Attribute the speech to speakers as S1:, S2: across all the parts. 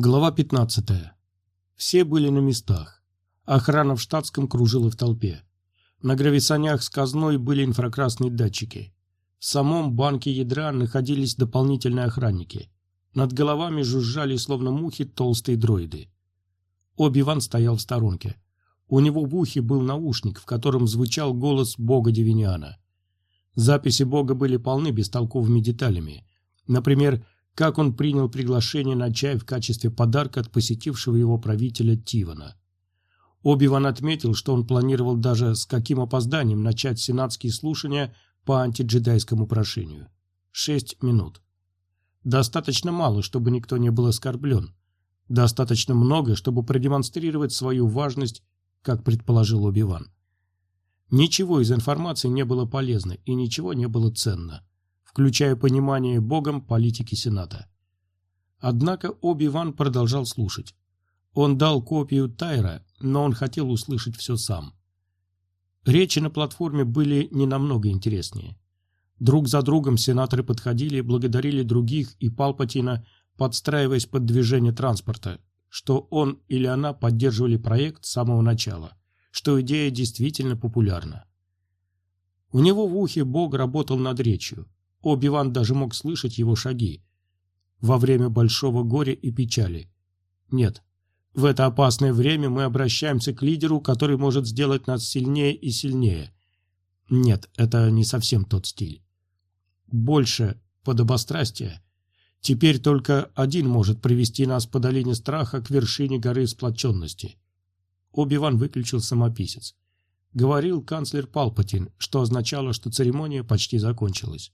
S1: Глава 15. Все были на местах. Охрана в штатском кружила в толпе. На грависанях с казной были инфракрасные датчики. В самом банке ядра находились дополнительные охранники. Над головами жужжали, словно мухи, толстые дроиды. Оби-Ван стоял в сторонке. У него в ухе был наушник, в котором звучал голос бога Девиниана. Записи бога были полны бестолковыми деталями. Например, как он принял приглашение на чай в качестве подарка от посетившего его правителя Тивана. Оби-Ван отметил, что он планировал даже с каким опозданием начать сенатские слушания по антиджедайскому прошению. Шесть минут. Достаточно мало, чтобы никто не был оскорблен. Достаточно много, чтобы продемонстрировать свою важность, как предположил Оби-Ван. Ничего из информации не было полезно и ничего не было ценно включая понимание Богом политики Сената. Однако Оби-Ван продолжал слушать. Он дал копию Тайра, но он хотел услышать все сам. Речи на платформе были не намного интереснее. Друг за другом сенаторы подходили благодарили других и Палпатина, подстраиваясь под движение транспорта, что он или она поддерживали проект с самого начала, что идея действительно популярна. У него в ухе Бог работал над речью. Оби-Ван даже мог слышать его шаги. Во время большого горя и печали. Нет, в это опасное время мы обращаемся к лидеру, который может сделать нас сильнее и сильнее. Нет, это не совсем тот стиль. Больше подобострастия. Теперь только один может привести нас по долине страха к вершине горы сплоченности. Оби-Ван выключил самописец. Говорил канцлер Палпатин, что означало, что церемония почти закончилась.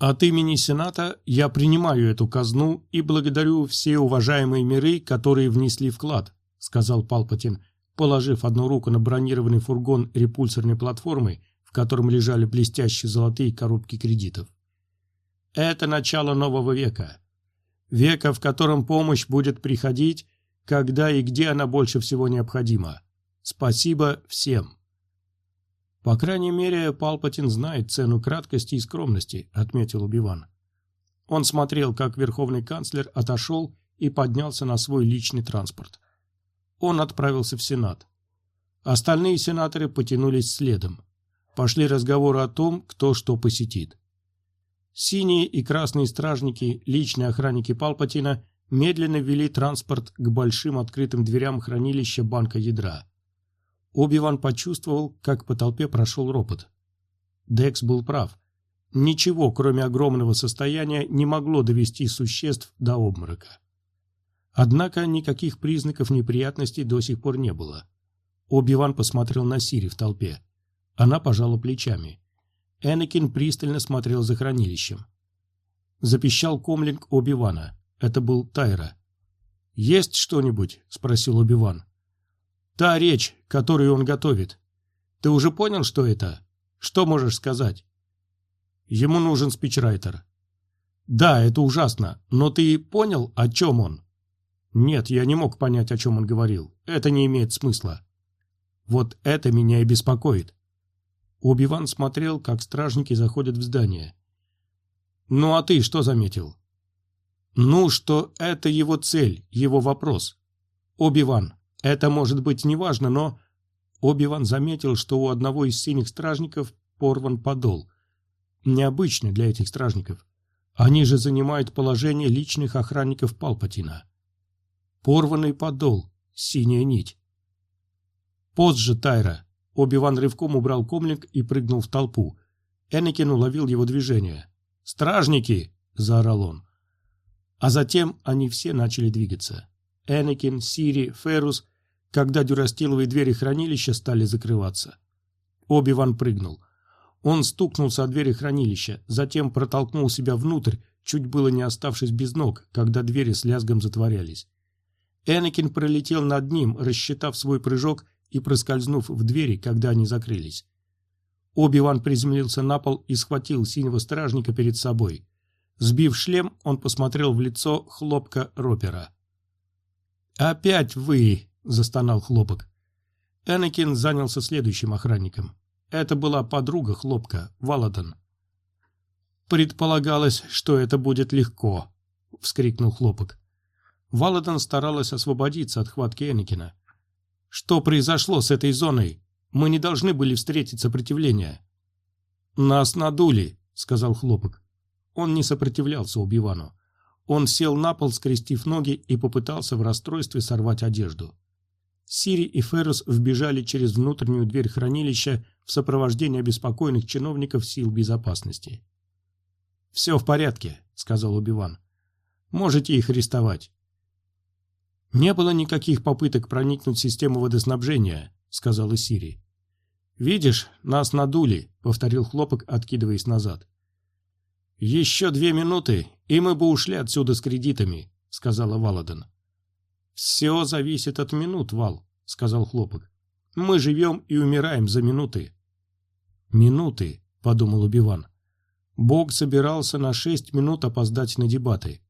S1: От имени Сената я принимаю эту казну и благодарю все уважаемые миры, которые внесли вклад, сказал Палпатин, положив одну руку на бронированный фургон репульсорной платформы, в котором лежали блестящие золотые коробки кредитов. Это начало нового века. Века, в котором помощь будет приходить, когда и где она больше всего необходима. Спасибо всем. «По крайней мере, Палпатин знает цену краткости и скромности», — отметил Убиван. Он смотрел, как верховный канцлер отошел и поднялся на свой личный транспорт. Он отправился в Сенат. Остальные сенаторы потянулись следом. Пошли разговоры о том, кто что посетит. Синие и красные стражники, личные охранники Палпатина, медленно вели транспорт к большим открытым дверям хранилища банка ядра. Оби-Ван почувствовал, как по толпе прошел ропот. Декс был прав. Ничего, кроме огромного состояния, не могло довести существ до обморока. Однако никаких признаков неприятностей до сих пор не было. Оби-Ван посмотрел на Сири в толпе. Она пожала плечами. Энакин пристально смотрел за хранилищем. Запищал комлинг Оби-Вана. Это был Тайра. «Есть что-нибудь?» – спросил Оби-Ван. Та речь, которую он готовит. Ты уже понял, что это? Что можешь сказать? Ему нужен спичрайтер. Да, это ужасно, но ты понял, о чем он? Нет, я не мог понять, о чем он говорил. Это не имеет смысла. Вот это меня и беспокоит. Убиван смотрел, как стражники заходят в здание. Ну а ты что заметил? Ну, что это его цель, его вопрос. Оби-Ван, это может быть неважно, но... Оби-Ван заметил, что у одного из синих стражников порван подол. Необычно для этих стражников. Они же занимают положение личных охранников Палпатина. Порванный подол, синяя нить. Позже Тайра. Оби-Ван рывком убрал комлинг и прыгнул в толпу. Энакин уловил его движение. «Стражники!» – заорал он. А затем они все начали двигаться. Энакин, Сири, Ферус когда дюрастиловые двери хранилища стали закрываться. Оби-Ван прыгнул. Он стукнулся о двери хранилища, затем протолкнул себя внутрь, чуть было не оставшись без ног, когда двери с лязгом затворялись. Энакин пролетел над ним, рассчитав свой прыжок и проскользнув в двери, когда они закрылись. Оби-Ван приземлился на пол и схватил синего стражника перед собой. Сбив шлем, он посмотрел в лицо хлопка Ропера. «Опять вы!» — застонал Хлопок. Энакин занялся следующим охранником. Это была подруга Хлопка, Валадан. «Предполагалось, что это будет легко», — вскрикнул Хлопок. Валадан старалась освободиться от хватки Энакина. «Что произошло с этой зоной? Мы не должны были встретить сопротивление». «Нас надули», — сказал Хлопок. Он не сопротивлялся Убивану. Он сел на пол, скрестив ноги, и попытался в расстройстве сорвать одежду. Сири и Феррус вбежали через внутреннюю дверь хранилища в сопровождении обеспокоенных чиновников сил безопасности. «Все в порядке», — сказал Убиван. «Можете их арестовать». «Не было никаких попыток проникнуть в систему водоснабжения», — сказала Сири. «Видишь, нас надули», — повторил Хлопок, откидываясь назад. «Еще две минуты, и мы бы ушли отсюда с кредитами», — сказала Валаден. «Все зависит от минут, Вал», — сказал Хлопок. «Мы живем и умираем за минуты». «Минуты», — подумал Убиван. Бог собирался на шесть минут опоздать на дебаты.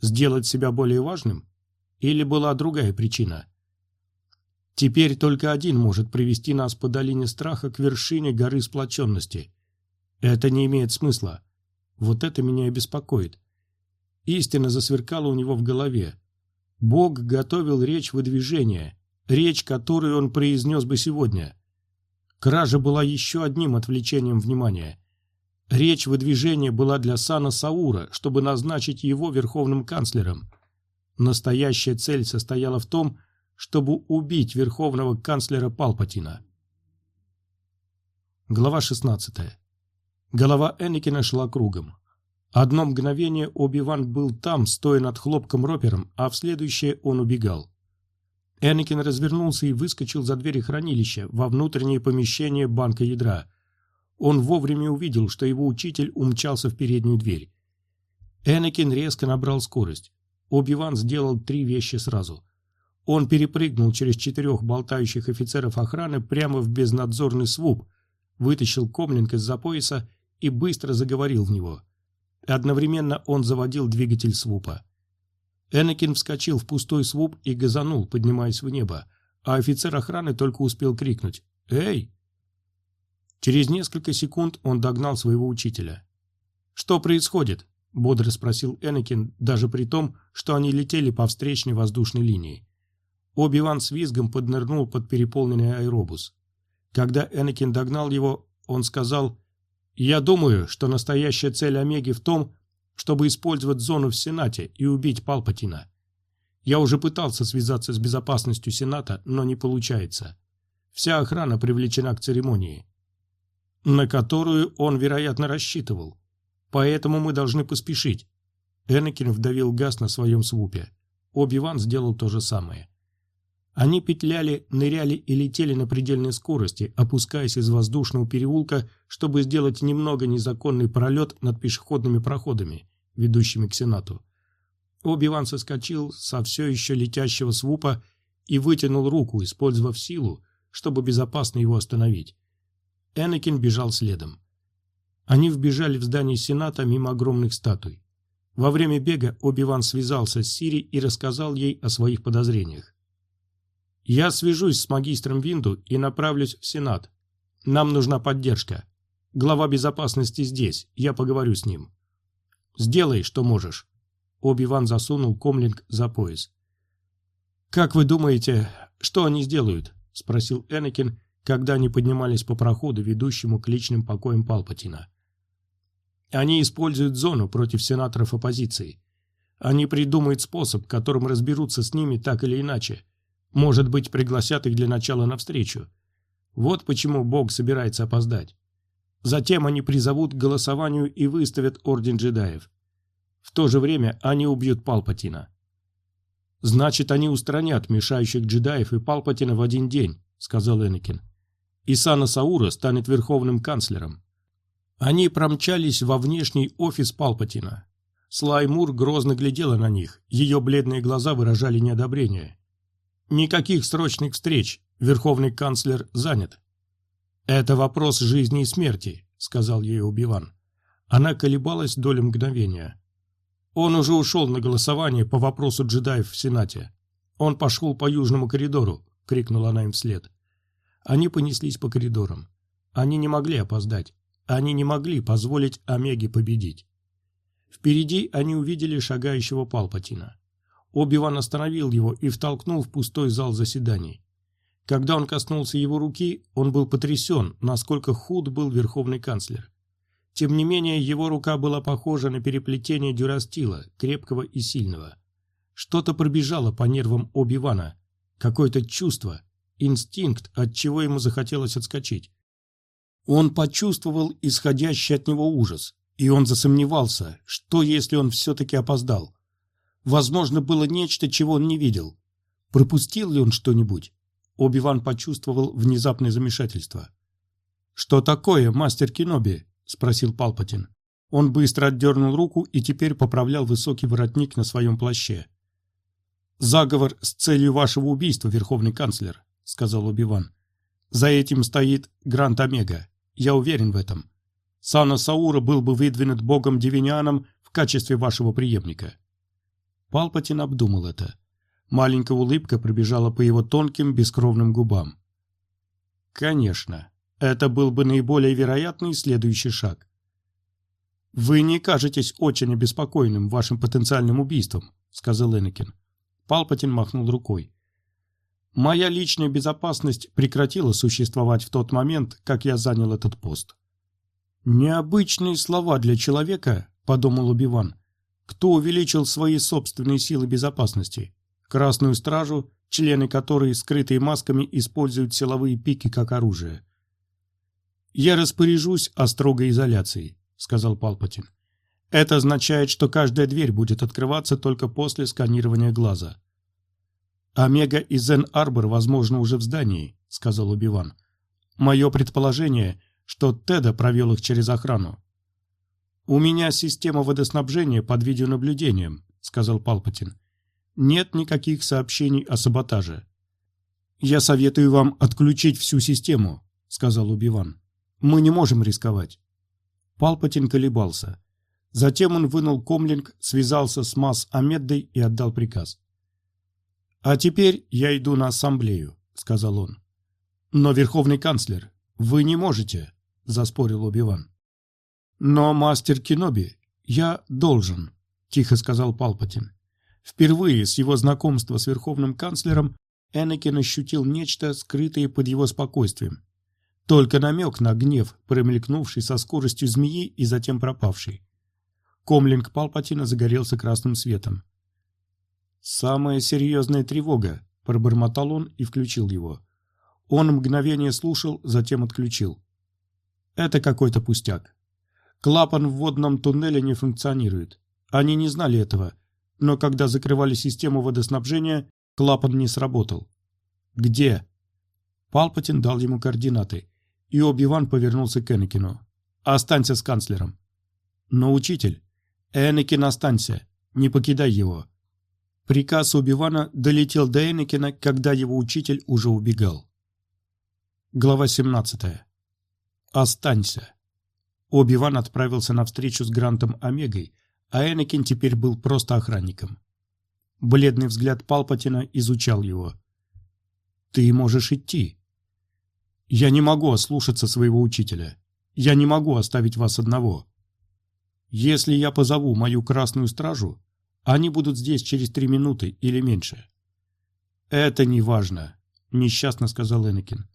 S1: Сделать себя более важным? Или была другая причина? Теперь только один может привести нас по долине страха к вершине горы сплоченности. Это не имеет смысла. Вот это меня и беспокоит. Истина засверкала у него в голове. Бог готовил речь выдвижения, речь, которую он произнес бы сегодня. Кража была еще одним отвлечением внимания. Речь выдвижения была для Сана Саура, чтобы назначить его верховным канцлером. Настоящая цель состояла в том, чтобы убить верховного канцлера Палпатина. Глава 16. Голова Энакина шла кругом. Одно мгновение Оби-Ван был там, стоя над хлопком Ропером, а в следующее он убегал. Энакин развернулся и выскочил за двери хранилища во внутреннее помещение банка ядра. Он вовремя увидел, что его учитель умчался в переднюю дверь. Энакин резко набрал скорость. Оби-Ван сделал три вещи сразу. Он перепрыгнул через четырех болтающих офицеров охраны прямо в безнадзорный свуп, вытащил комлинг из-за пояса и быстро заговорил в него. Одновременно он заводил двигатель свупа. Энакин вскочил в пустой свуп и газанул, поднимаясь в небо, а офицер охраны только успел крикнуть «Эй!». Через несколько секунд он догнал своего учителя. «Что происходит?» – бодро спросил Энакин, даже при том, что они летели по встречной воздушной линии. Оби-Ван с визгом поднырнул под переполненный аэробус. Когда Энакин догнал его, он сказал «Я думаю, что настоящая цель Омеги в том, чтобы использовать зону в Сенате и убить Палпатина. Я уже пытался связаться с безопасностью Сената, но не получается. Вся охрана привлечена к церемонии, на которую он, вероятно, рассчитывал. Поэтому мы должны поспешить. Энакин вдавил газ на своем свупе. Оби-Ван сделал то же самое. Они петляли, ныряли и летели на предельной скорости, опускаясь из воздушного переулка, чтобы сделать немного незаконный пролет над пешеходными проходами, ведущими к Сенату. Оби-Ван соскочил со все еще летящего свупа и вытянул руку, использовав силу, чтобы безопасно его остановить. Энакин бежал следом. Они вбежали в здание Сената мимо огромных статуй. Во время бега Оби-Ван связался с Сири и рассказал ей о своих подозрениях. Я свяжусь с магистром Винду и направлюсь в Сенат. Нам нужна поддержка. Глава безопасности здесь, я поговорю с ним. Сделай, что можешь. Оби-Ван засунул комлинг за пояс. «Как вы думаете, что они сделают?» – спросил Энакин, когда они поднимались по проходу, ведущему к личным покоям Палпатина. «Они используют зону против сенаторов оппозиции. Они придумают способ, которым разберутся с ними так или иначе, может быть, пригласят их для начала на встречу. Вот почему Бог собирается опоздать. Затем они призовут к голосованию и выставят Орден джедаев. В то же время они убьют Палпатина. «Значит, они устранят мешающих джедаев и Палпатина в один день», — сказал Энакин. «Исана Саура станет верховным канцлером». Они промчались во внешний офис Палпатина. Слаймур грозно глядела на них, ее бледные глаза выражали неодобрение. Никаких срочных встреч. Верховный канцлер занят. Это вопрос жизни и смерти, сказал ей Убиван. Она колебалась долю мгновения. Он уже ушел на голосование по вопросу джедаев в Сенате. Он пошел по южному коридору, крикнула она им вслед. Они понеслись по коридорам. Они не могли опоздать. Они не могли позволить Омеге победить. Впереди они увидели шагающего Палпатина. Оби-Ван остановил его и втолкнул в пустой зал заседаний. Когда он коснулся его руки, он был потрясен, насколько худ был верховный канцлер. Тем не менее, его рука была похожа на переплетение дюрастила, крепкого и сильного. Что-то пробежало по нервам Оби-Вана, какое-то чувство, инстинкт, от чего ему захотелось отскочить. Он почувствовал исходящий от него ужас, и он засомневался, что если он все-таки опоздал. Возможно, было нечто, чего он не видел. Пропустил ли он что-нибудь? Оби-Ван почувствовал внезапное замешательство. «Что такое, мастер Киноби?» – спросил Палпатин. Он быстро отдернул руку и теперь поправлял высокий воротник на своем плаще. «Заговор с целью вашего убийства, Верховный канцлер», – сказал Оби-Ван. «За этим стоит Грант Омега. Я уверен в этом. Сана Саура был бы выдвинут богом Девинианом в качестве вашего преемника». Палпатин обдумал это. Маленькая улыбка пробежала по его тонким, бескровным губам. Конечно, это был бы наиболее вероятный следующий шаг. «Вы не кажетесь очень обеспокоенным вашим потенциальным убийством», — сказал Энакин. Палпатин махнул рукой. «Моя личная безопасность прекратила существовать в тот момент, как я занял этот пост». «Необычные слова для человека», — подумал Убиван, — «кто увеличил свои собственные силы безопасности. Красную стражу, члены которой, скрытые масками, используют силовые пики как оружие. «Я распоряжусь о строгой изоляции», — сказал Палпатин. «Это означает, что каждая дверь будет открываться только после сканирования глаза». «Омега и Зен-Арбор, возможно, уже в здании», — сказал Убиван. «Мое предположение, что Теда провел их через охрану». «У меня система водоснабжения под видеонаблюдением», — сказал Палпатин нет никаких сообщений о саботаже. «Я советую вам отключить всю систему», — сказал Убиван. «Мы не можем рисковать». Палпатин колебался. Затем он вынул комлинг, связался с Мас Амеддой и отдал приказ. «А теперь я иду на ассамблею», — сказал он. «Но, Верховный канцлер, вы не можете», — заспорил Убиван. «Но, мастер Киноби, я должен», — тихо сказал Палпатин. Впервые с его знакомства с верховным канцлером Энакин ощутил нечто, скрытое под его спокойствием. Только намек на гнев, промелькнувший со скоростью змеи и затем пропавший. Комлинг Палпатина загорелся красным светом. «Самая серьезная тревога», — пробормотал он и включил его. Он мгновение слушал, затем отключил. «Это какой-то пустяк. Клапан в водном туннеле не функционирует. Они не знали этого» но когда закрывали систему водоснабжения, клапан не сработал. «Где?» Палпатин дал ему координаты, и Оби-Ван повернулся к Энакину. «Останься с канцлером». «Но, учитель...» «Энакин, останься. Не покидай его». Приказ Оби-Вана долетел до Энакина, когда его учитель уже убегал. Глава 17. «Останься». Оби-Ван отправился на встречу с Грантом Омегой, а Энакин теперь был просто охранником. Бледный взгляд Палпатина изучал его. «Ты можешь идти». «Я не могу ослушаться своего учителя. Я не могу оставить вас одного. Если я позову мою красную стражу, они будут здесь через три минуты или меньше». «Это не важно», — несчастно сказал Энакин.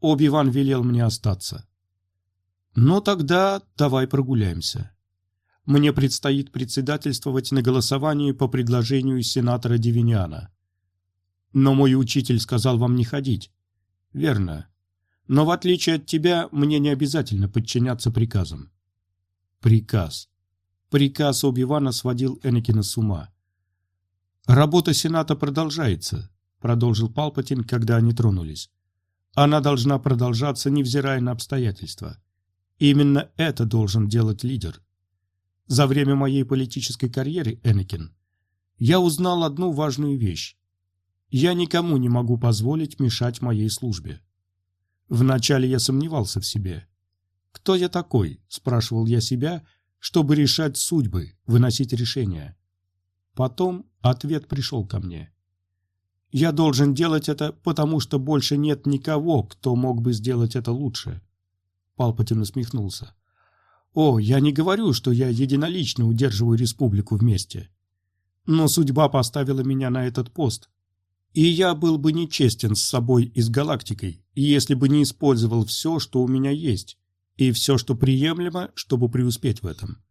S1: «Оби-Ван велел мне остаться». «Ну тогда давай прогуляемся». Мне предстоит председательствовать на голосовании по предложению сенатора Девиниана. Но мой учитель сказал вам не ходить. Верно. Но в отличие от тебя, мне не обязательно подчиняться приказам. Приказ. Приказ Оби-Вана сводил Энакина с ума. «Работа Сената продолжается», — продолжил Палпатин, когда они тронулись. «Она должна продолжаться, невзирая на обстоятельства. Именно это должен делать лидер. За время моей политической карьеры, Энакин, я узнал одну важную вещь. Я никому не могу позволить мешать моей службе. Вначале я сомневался в себе. «Кто я такой?» – спрашивал я себя, чтобы решать судьбы, выносить решения. Потом ответ пришел ко мне. Я должен делать это, потому что больше нет никого, кто мог бы сделать это лучше. Палпатин усмехнулся. О, я не говорю, что я единолично удерживаю республику вместе. Но судьба поставила меня на этот пост. И я был бы нечестен с собой и с галактикой, если бы не использовал все, что у меня есть, и все, что приемлемо, чтобы преуспеть в этом.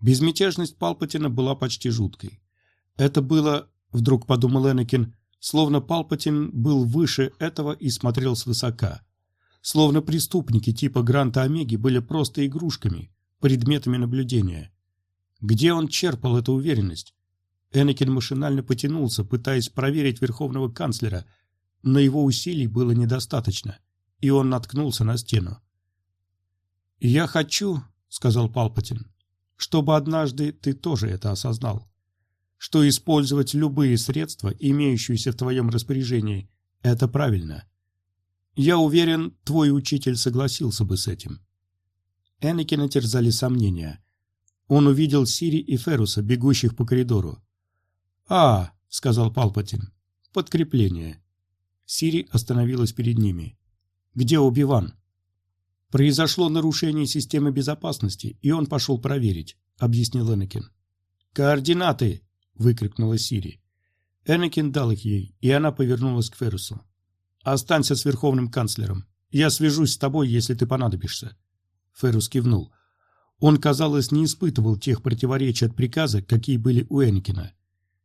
S1: Безмятежность Палпатина была почти жуткой. Это было, вдруг подумал Энакин, словно Палпатин был выше этого и смотрел свысока. Словно преступники типа Гранта Омеги были просто игрушками, предметами наблюдения. Где он черпал эту уверенность? Энакин машинально потянулся, пытаясь проверить верховного канцлера, но его усилий было недостаточно, и он наткнулся на стену. «Я хочу», — сказал Палпатин, — «чтобы однажды ты тоже это осознал, что использовать любые средства, имеющиеся в твоем распоряжении, это правильно. Я уверен, твой учитель согласился бы с этим». Энакина терзали сомнения. Он увидел Сири и Феруса, бегущих по коридору. «А», — сказал Палпатин, — «подкрепление». Сири остановилась перед ними. «Где Оби-Ван?» «Произошло нарушение системы безопасности, и он пошел проверить», — объяснил Энакин. «Координаты!» — выкрикнула Сири. Энакин дал их ей, и она повернулась к Феррусу. «Останься с верховным канцлером. Я свяжусь с тобой, если ты понадобишься». Феррус кивнул. Он, казалось, не испытывал тех противоречий от приказа, какие были у Энакина.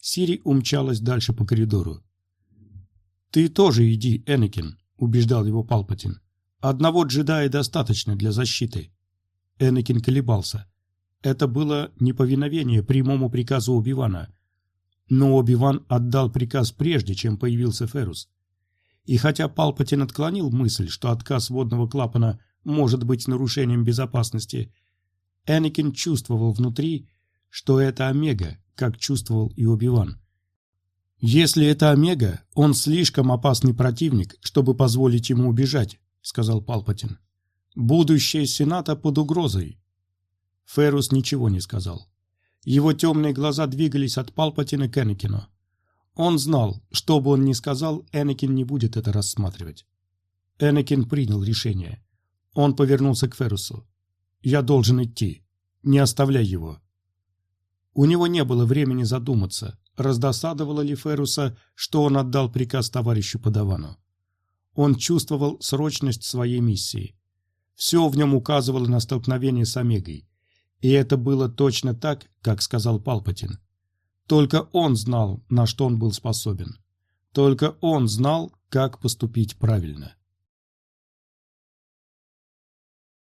S1: Сири умчалась дальше по коридору. «Ты тоже иди, Энакин», — убеждал его Палпатин. «Одного джедая достаточно для защиты». Энакин колебался. Это было неповиновение прямому приказу Оби-Вана. Но Оби-Ван отдал приказ прежде, чем появился Ферус. И хотя Палпатин отклонил мысль, что отказ водного клапана может быть нарушением безопасности, Энакин чувствовал внутри, что это Омега, как чувствовал и Оби-Ван. «Если это Омега, он слишком опасный противник, чтобы позволить ему убежать», — сказал Палпатин. «Будущее Сената под угрозой». Ферус ничего не сказал. Его темные глаза двигались от Палпатина к Энакину. Он знал, что бы он ни сказал, Энакин не будет это рассматривать. Энакин принял решение. Он повернулся к Ферусу. «Я должен идти. Не оставляй его». У него не было времени задуматься, раздосадовало ли Феруса, что он отдал приказ товарищу Подавану. Он чувствовал срочность своей миссии. Все в нем указывало на столкновение с Омегой. И это было точно так, как сказал Палпатин. Только он знал, на что он был способен. Только он знал, как поступить правильно.